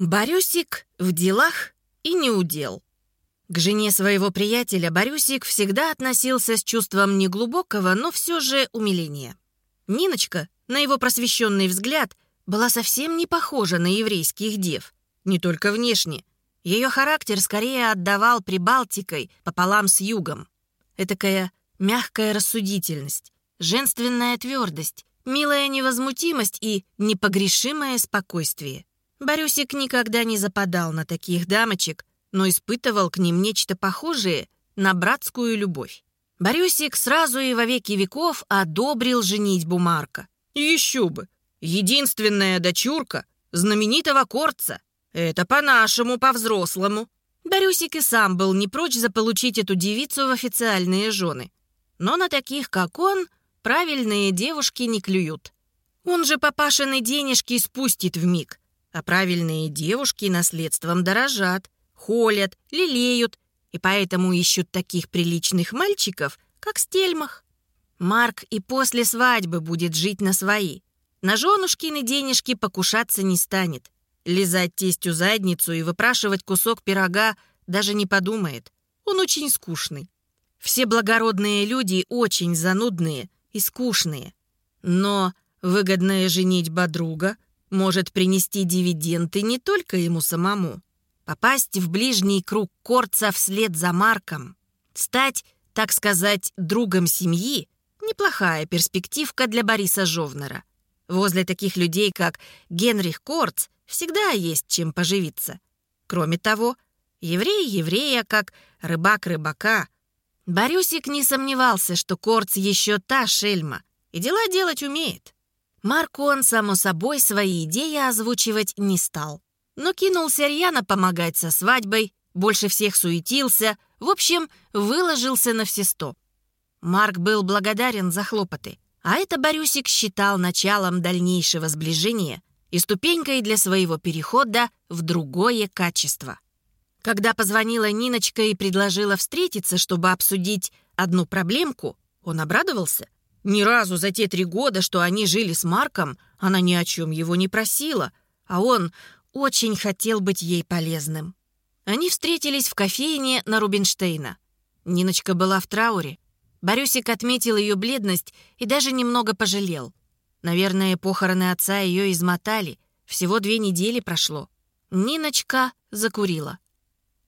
Борюсик в делах и не удел. К жене своего приятеля Борюсик всегда относился с чувством неглубокого, но все же умиления. Ниночка, на его просвещенный взгляд, была совсем не похожа на еврейских дев. Не только внешне. Ее характер скорее отдавал Прибалтикой пополам с югом. Этакая мягкая рассудительность, женственная твердость, милая невозмутимость и непогрешимое спокойствие. Борюсик никогда не западал на таких дамочек, но испытывал к ним нечто похожее на братскую любовь. Борюсик сразу и во веки веков одобрил женитьбу Марка. Еще бы! Единственная дочурка знаменитого Корца. Это по-нашему, по-взрослому. Борюсик и сам был не прочь заполучить эту девицу в официальные жены. Но на таких, как он, правильные девушки не клюют. Он же папашины денежки спустит в миг, а правильные девушки наследством дорожат, холят, лелеют, и поэтому ищут таких приличных мальчиков, как Стельмах. Марк и после свадьбы будет жить на свои. На женушкины денежки покушаться не станет. Лизать тестью задницу и выпрашивать кусок пирога даже не подумает. Он очень скучный. Все благородные люди очень занудные и скучные. Но выгодная женитьба друга может принести дивиденды не только ему самому. Попасть в ближний круг Корца вслед за Марком. Стать, так сказать, другом семьи – неплохая перспективка для Бориса Жовнера. Возле таких людей, как Генрих Корц, всегда есть чем поживиться. Кроме того, еврей еврея, как рыбак рыбака. Борюсик не сомневался, что Корц еще та шельма, и дела делать умеет. Марку он, само собой, свои идеи озвучивать не стал. Но кинулся рьяно помогать со свадьбой, больше всех суетился, в общем, выложился на все сто. Марк был благодарен за хлопоты, а это Борюсик считал началом дальнейшего сближения и ступенькой для своего перехода в другое качество. Когда позвонила Ниночка и предложила встретиться, чтобы обсудить одну проблемку, он обрадовался. Ни разу за те три года, что они жили с Марком, она ни о чем его не просила, а он очень хотел быть ей полезным. Они встретились в кофейне на Рубинштейна. Ниночка была в трауре. Борюсик отметил ее бледность и даже немного пожалел. Наверное, похороны отца ее измотали. Всего две недели прошло. Ниночка закурила.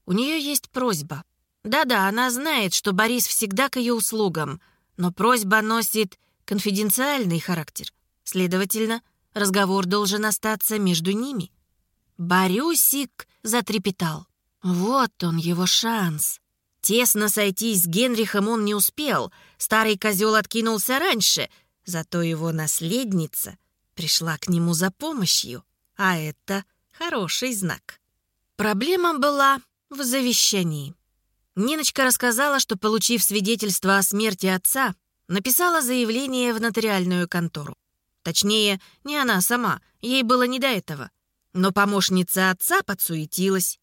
У нее есть просьба. Да-да, она знает, что Борис всегда к ее услугам — но просьба носит конфиденциальный характер. Следовательно, разговор должен остаться между ними. Борюсик затрепетал. Вот он, его шанс. Тесно сойтись с Генрихом он не успел. Старый козел откинулся раньше, зато его наследница пришла к нему за помощью, а это хороший знак. Проблема была в завещании. Ниночка рассказала, что, получив свидетельство о смерти отца, написала заявление в нотариальную контору. Точнее, не она сама, ей было не до этого. Но помощница отца подсуетилась.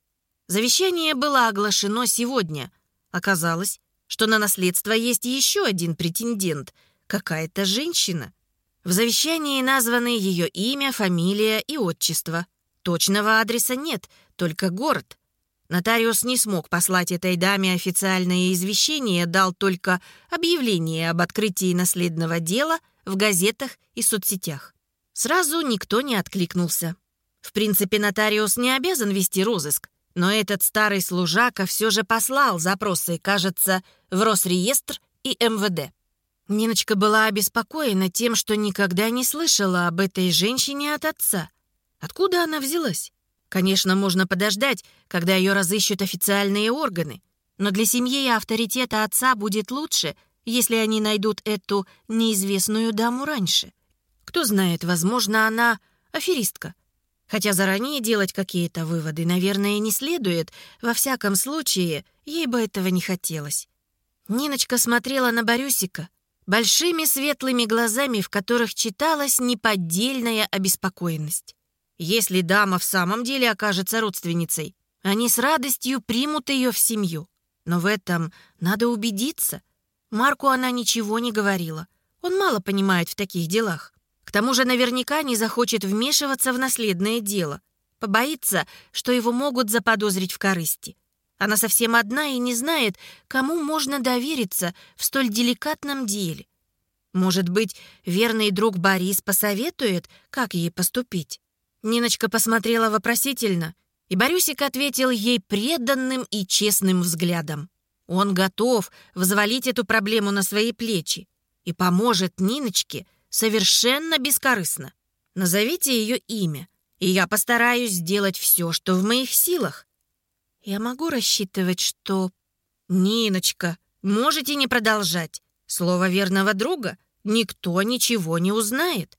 Завещание было оглашено сегодня. Оказалось, что на наследство есть еще один претендент, какая-то женщина. В завещании названы ее имя, фамилия и отчество. Точного адреса нет, только город — Нотариус не смог послать этой даме официальное извещение, дал только объявление об открытии наследного дела в газетах и соцсетях. Сразу никто не откликнулся. В принципе, нотариус не обязан вести розыск, но этот старый служака все же послал запросы, кажется, в Росреестр и МВД. Ниночка была обеспокоена тем, что никогда не слышала об этой женщине от отца. Откуда она взялась? Конечно, можно подождать, когда ее разыщут официальные органы. Но для семьи и авторитета отца будет лучше, если они найдут эту неизвестную даму раньше. Кто знает, возможно, она аферистка. Хотя заранее делать какие-то выводы, наверное, не следует. Во всяком случае, ей бы этого не хотелось. Ниночка смотрела на Борюсика большими светлыми глазами, в которых читалась неподдельная обеспокоенность. Если дама в самом деле окажется родственницей, они с радостью примут ее в семью. Но в этом надо убедиться. Марку она ничего не говорила. Он мало понимает в таких делах. К тому же наверняка не захочет вмешиваться в наследное дело. Побоится, что его могут заподозрить в корысти. Она совсем одна и не знает, кому можно довериться в столь деликатном деле. Может быть, верный друг Борис посоветует, как ей поступить? Ниночка посмотрела вопросительно, и Борюсик ответил ей преданным и честным взглядом. Он готов взвалить эту проблему на свои плечи и поможет Ниночке совершенно бескорыстно. Назовите ее имя, и я постараюсь сделать все, что в моих силах. Я могу рассчитывать, что... Ниночка, можете не продолжать. Слово верного друга никто ничего не узнает.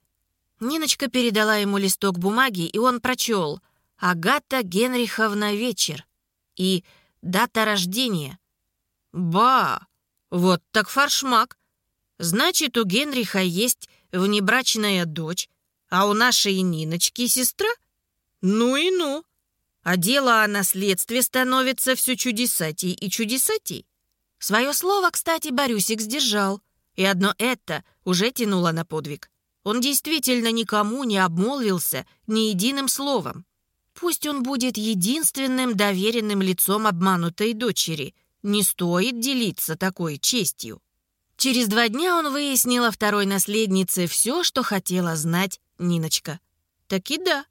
Ниночка передала ему листок бумаги, и он прочел «Агата Генриховна вечер» и «Дата рождения». «Ба! Вот так фаршмак! Значит, у Генриха есть внебрачная дочь, а у нашей Ниночки сестра? Ну и ну! А дело о наследстве становится все чудесатей и чудесатей. Свое слово, кстати, Борюсик сдержал, и одно это уже тянуло на подвиг. Он действительно никому не обмолвился ни единым словом. Пусть он будет единственным доверенным лицом обманутой дочери. Не стоит делиться такой честью. Через два дня он выяснил о второй наследнице все, что хотела знать Ниночка. Так и да.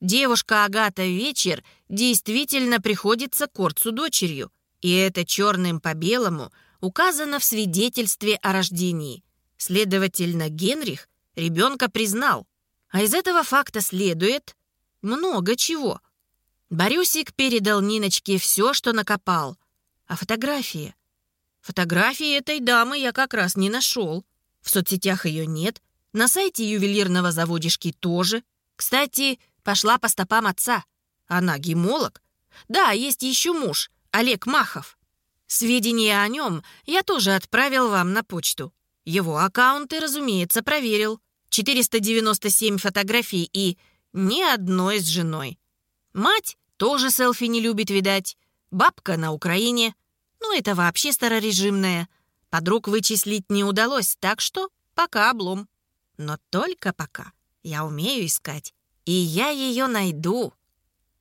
Девушка Агата Вечер действительно приходится Корцу дочерью, и это черным по белому указано в свидетельстве о рождении. Следовательно, Генрих ребенка признал. А из этого факта следует много чего. Борюсик передал Ниночке все, что накопал. А фотографии? Фотографии этой дамы я как раз не нашел. В соцсетях ее нет, на сайте ювелирного заводишки тоже. Кстати, пошла по стопам отца. Она гемолог. Да, есть еще муж, Олег Махов. Сведения о нем я тоже отправил вам на почту. Его аккаунты, разумеется, проверил. 497 фотографий и ни одной с женой. Мать тоже селфи не любит, видать. Бабка на Украине. Ну, это вообще старорежимная. Подруг вычислить не удалось, так что пока облом. Но только пока. Я умею искать. И я ее найду.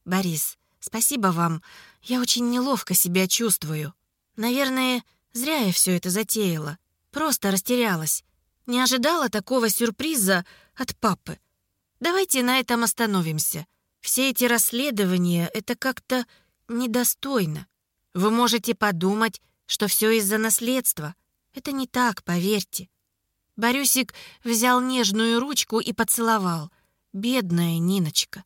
Борис, спасибо вам. Я очень неловко себя чувствую. Наверное, зря я все это затеяла. Просто растерялась. Не ожидала такого сюрприза от папы. Давайте на этом остановимся. Все эти расследования — это как-то недостойно. Вы можете подумать, что все из-за наследства. Это не так, поверьте. Борюсик взял нежную ручку и поцеловал. Бедная Ниночка.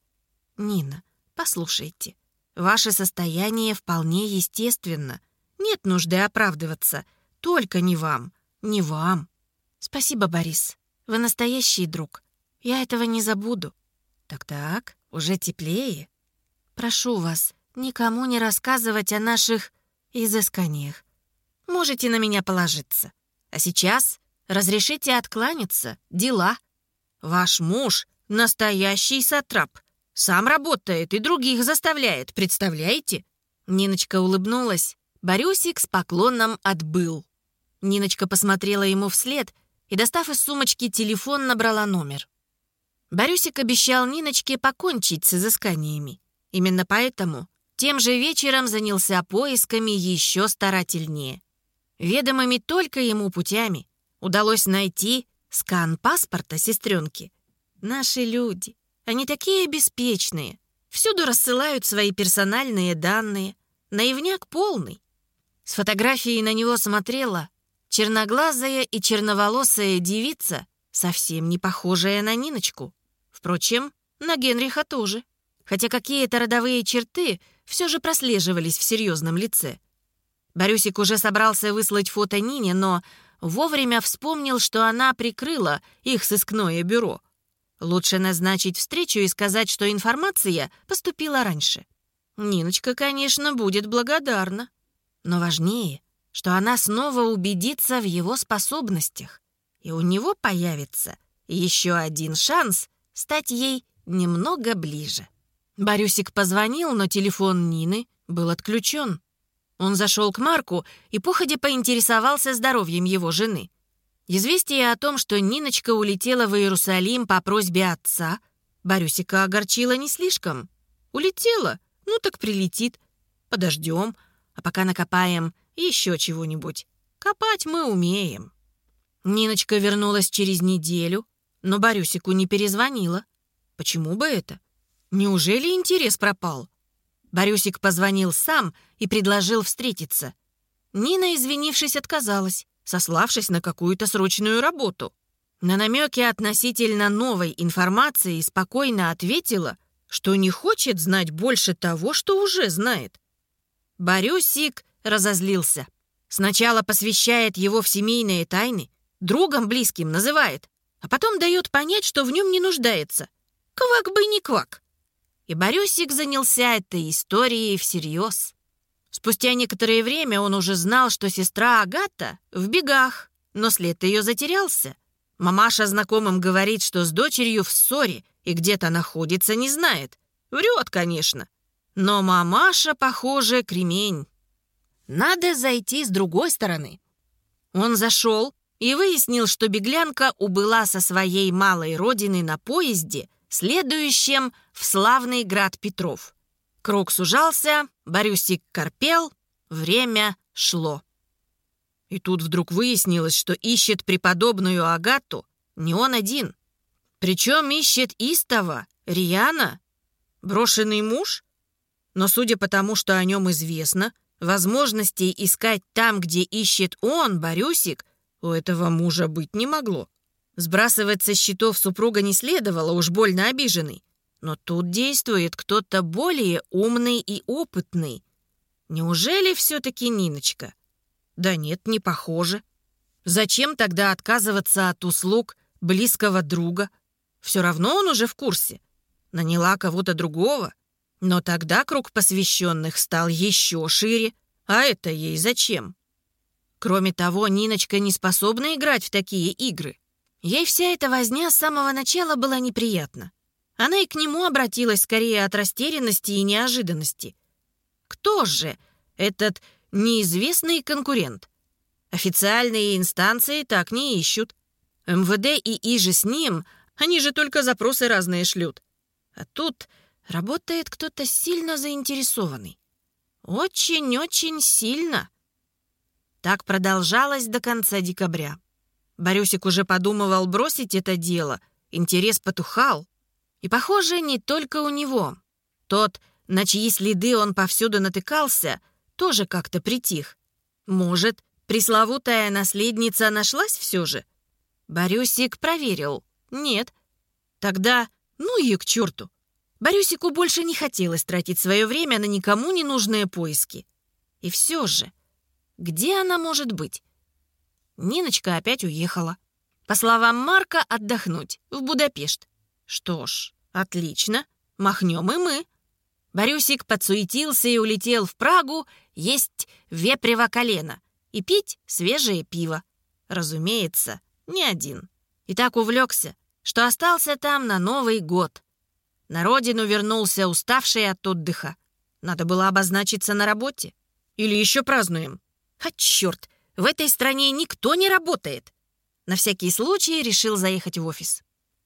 Нина, послушайте, ваше состояние вполне естественно. Нет нужды оправдываться. Только не вам, не вам. «Спасибо, Борис. Вы настоящий друг. Я этого не забуду». «Так-так, уже теплее?» «Прошу вас, никому не рассказывать о наших изысканиях. Можете на меня положиться. А сейчас разрешите откланяться. Дела. Ваш муж — настоящий сатрап. Сам работает и других заставляет, представляете?» Ниночка улыбнулась. Борюсик с поклоном отбыл. Ниночка посмотрела ему вслед — и, достав из сумочки телефон, набрала номер. Борюсик обещал Ниночке покончить с изысканиями. Именно поэтому тем же вечером занялся поисками еще старательнее. Ведомыми только ему путями удалось найти скан паспорта сестренки. Наши люди, они такие беспечные, всюду рассылают свои персональные данные. Наивняк полный. С фотографией на него смотрела Черноглазая и черноволосая девица, совсем не похожая на Ниночку. Впрочем, на Генриха тоже. Хотя какие-то родовые черты все же прослеживались в серьезном лице. Борюсик уже собрался выслать фото Нине, но вовремя вспомнил, что она прикрыла их сыскное бюро. Лучше назначить встречу и сказать, что информация поступила раньше. Ниночка, конечно, будет благодарна. Но важнее — что она снова убедится в его способностях, и у него появится еще один шанс стать ей немного ближе. Борюсик позвонил, но телефон Нины был отключен. Он зашел к Марку и походе поинтересовался здоровьем его жены. Известие о том, что Ниночка улетела в Иерусалим по просьбе отца, Борюсика огорчило не слишком. Улетела? Ну так прилетит. Подождем, а пока накопаем еще чего-нибудь. Копать мы умеем. Ниночка вернулась через неделю, но Борюсику не перезвонила. Почему бы это? Неужели интерес пропал? Борюсик позвонил сам и предложил встретиться. Нина, извинившись, отказалась, сославшись на какую-то срочную работу. На намеки относительно новой информации спокойно ответила, что не хочет знать больше того, что уже знает. Борюсик разозлился. Сначала посвящает его в семейные тайны, другом близким называет, а потом дает понять, что в нем не нуждается. Квак бы не квак. И Борюсик занялся этой историей всерьез. Спустя некоторое время он уже знал, что сестра Агата в бегах, но след ее затерялся. Мамаша знакомым говорит, что с дочерью в ссоре и где-то находится, не знает. Врет, конечно. Но мамаша, похоже, кремень. Надо зайти с другой стороны. Он зашел и выяснил, что беглянка убыла со своей малой родины на поезде, следующем в славный град Петров. Круг сужался, Борюсик корпел, время шло. И тут вдруг выяснилось, что ищет преподобную Агату не он один. Причем ищет истово, Риана, брошенный муж. Но судя по тому, что о нем известно, возможностей искать там, где ищет он, Борюсик, у этого мужа быть не могло. Сбрасывать со счетов супруга не следовало, уж больно обиженный. Но тут действует кто-то более умный и опытный. Неужели все-таки Ниночка? Да нет, не похоже. Зачем тогда отказываться от услуг близкого друга? Все равно он уже в курсе. Наняла кого-то другого. Но тогда круг посвященных стал еще шире. А это ей зачем? Кроме того, Ниночка не способна играть в такие игры. Ей вся эта возня с самого начала была неприятна. Она и к нему обратилась скорее от растерянности и неожиданности. Кто же этот неизвестный конкурент? Официальные инстанции так не ищут. МВД и Иже с ним, они же только запросы разные шлют. А тут работает кто-то сильно заинтересованный. Очень-очень сильно. Так продолжалось до конца декабря. Борюсик уже подумывал бросить это дело. Интерес потухал. И, похоже, не только у него. Тот, на чьи следы он повсюду натыкался, тоже как-то притих. Может, пресловутая наследница нашлась все же? Борюсик проверил. Нет. Тогда ну ее к черту. Борюсику больше не хотелось тратить свое время на никому не нужные поиски. И все же, где она может быть? Ниночка опять уехала. По словам Марка, отдохнуть, в Будапешт. Что ж, отлично, махнем и мы. Борюсик подсуетился и улетел в Прагу есть вепрево колено и пить свежее пиво. Разумеется, не один. И так увлекся, что остался там на Новый год. На родину вернулся уставший от отдыха. Надо было обозначиться на работе. Или еще празднуем. А черт, в этой стране никто не работает. На всякий случай решил заехать в офис.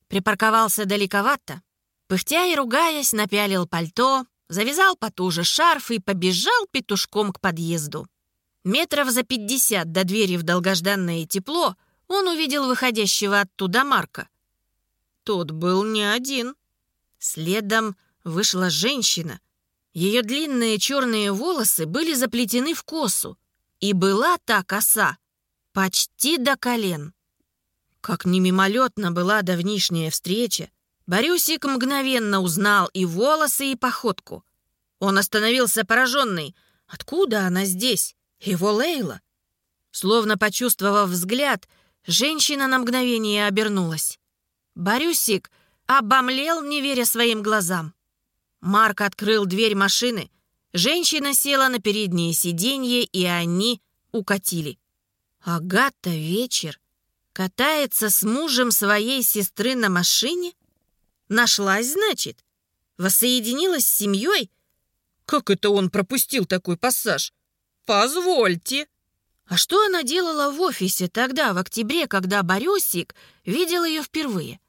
Припарковался далековато. Пыхтя и ругаясь, напялил пальто, завязал потуже шарф и побежал петушком к подъезду. Метров за пятьдесят до двери в долгожданное тепло он увидел выходящего оттуда Марка. Тот был не один. Следом вышла женщина. Ее длинные черные волосы были заплетены в косу, и была та коса почти до колен. Как не мимолетно была давнишняя встреча, Борюсик мгновенно узнал и волосы, и походку. Он остановился пораженный. Откуда она здесь? Его Лейла? Словно почувствовав взгляд, женщина на мгновение обернулась. Борюсик обомлел, не веря своим глазам. Марк открыл дверь машины. Женщина села на переднее сиденье, и они укатили. Агата вечер Катается с мужем своей сестры на машине? Нашлась, значит? Воссоединилась с семьей? Как это он пропустил такой пассаж? Позвольте. А что она делала в офисе тогда, в октябре, когда Борюсик видел ее впервые?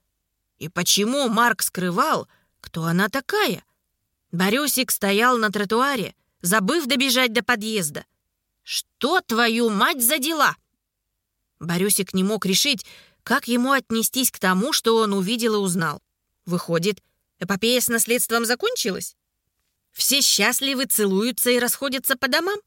И почему Марк скрывал, кто она такая? Борюсик стоял на тротуаре, забыв добежать до подъезда. «Что, твою мать, за дела?» Борюсик не мог решить, как ему отнестись к тому, что он увидел и узнал. Выходит, эпопея с наследством закончилась? Все счастливы, целуются и расходятся по домам?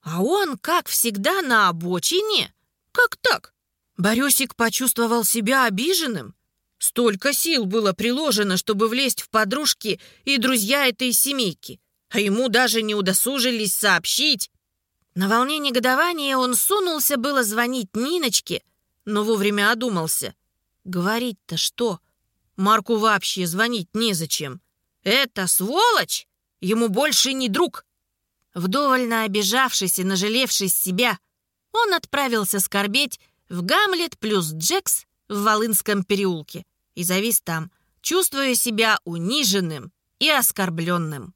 А он, как всегда, на обочине? Как так? Борюсик почувствовал себя обиженным. Столько сил было приложено, чтобы влезть в подружки и друзья этой семейки, а ему даже не удосужились сообщить. На волне негодования он сунулся было звонить Ниночке, но вовремя одумался. Говорить-то что? Марку вообще звонить незачем. Это сволочь! Ему больше не друг. Вдоволь обижавшись и нажалевшись себя, он отправился скорбеть в Гамлет плюс Джекс в Волынском переулке и завис там, чувствуя себя униженным и оскорбленным.